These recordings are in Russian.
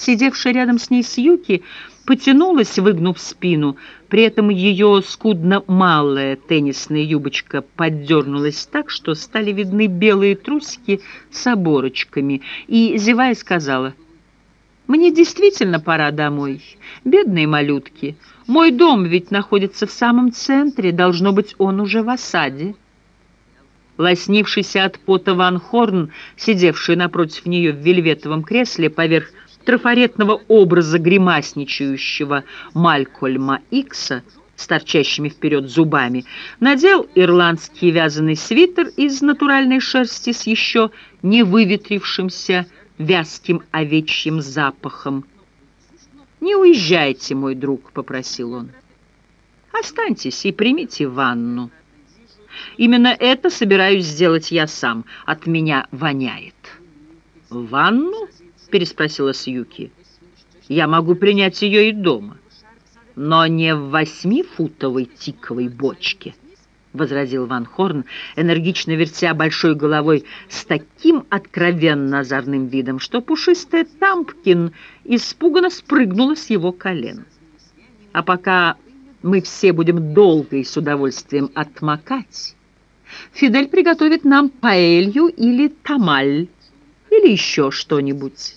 Сидевшая рядом с ней Сьюки потянулась, выгнув спину, при этом ее скудно малая теннисная юбочка поддернулась так, что стали видны белые трусики с оборочками, и, зевая, сказала, «Мне действительно пора домой. Бедные малютки, мой дом ведь находится в самом центре, должно быть, он уже в осаде». Лоснившийся от пота Ван Хорн, сидевший напротив нее в вельветовом кресле поверх трафаретного образа гримасничающего Малькольма Икса с торчащими вперед зубами, надел ирландский вязаный свитер из натуральной шерсти с еще не выветрившимся вязким овечьим запахом. «Не уезжайте, мой друг», — попросил он. «Останьтесь и примите ванну». Именно это собираюсь сделать я сам. От меня воняет. «Ванну?» — переспросила Сьюки. «Я могу принять ее и дома, но не в восьмифутовой тиковой бочке», — возразил Ван Хорн, энергично вертя большой головой с таким откровенно озорным видом, что пушистая Тампкин испуганно спрыгнула с его колен. «А пока мы все будем долго и с удовольствием отмокать. Фидель приготовит нам паэлью или тамаль, или еще что-нибудь.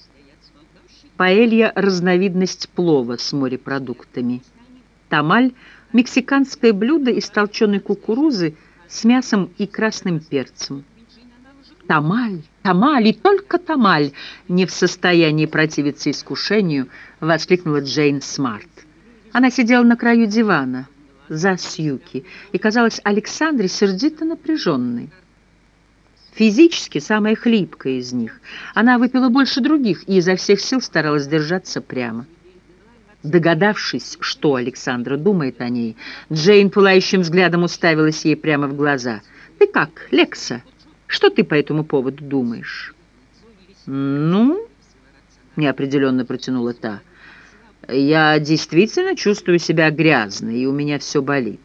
Паэлья – разновидность плова с морепродуктами. Тамаль – мексиканское блюдо из толченой кукурузы с мясом и красным перцем. Тамаль, тамаль и только тамаль не в состоянии противиться искушению, воскликнула Джейн Смарт. Она сидела на краю дивана, за Сьюки, и казалась Александре сердито напряженной. Физически самая хлипкая из них. Она выпила больше других и изо всех сил старалась держаться прямо. Догадавшись, что Александра думает о ней, Джейн пылающим взглядом уставилась ей прямо в глаза. «Ты как, Лекса? Что ты по этому поводу думаешь?» «Ну?» — неопределенно протянула та — я действительно чувствую себя грязной, и у меня все болит.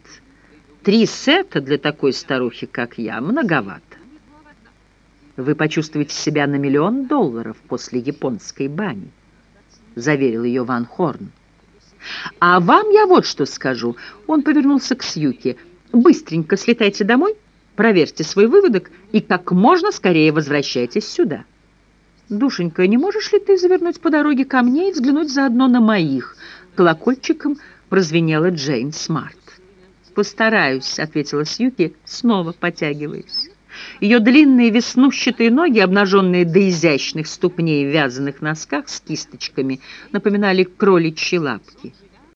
Три сета для такой старухи, как я, многовато. Вы почувствуете себя на миллион долларов после японской бани, заверил ее Ван Хорн. А вам я вот что скажу. Он повернулся к Сьюке. Быстренько слетайте домой, проверьте свой выводок и как можно скорее возвращайтесь сюда. «Душенька, не можешь ли ты завернуть по дороге ко мне и взглянуть заодно на моих?» Колокольчиком прозвенела Джейн Смарт. «Постараюсь», — ответила Сьюки, снова потягиваясь. Ее длинные веснущатые ноги, обнаженные до изящных ступней в вязаных носках с кисточками, напоминали кроличьи лапки.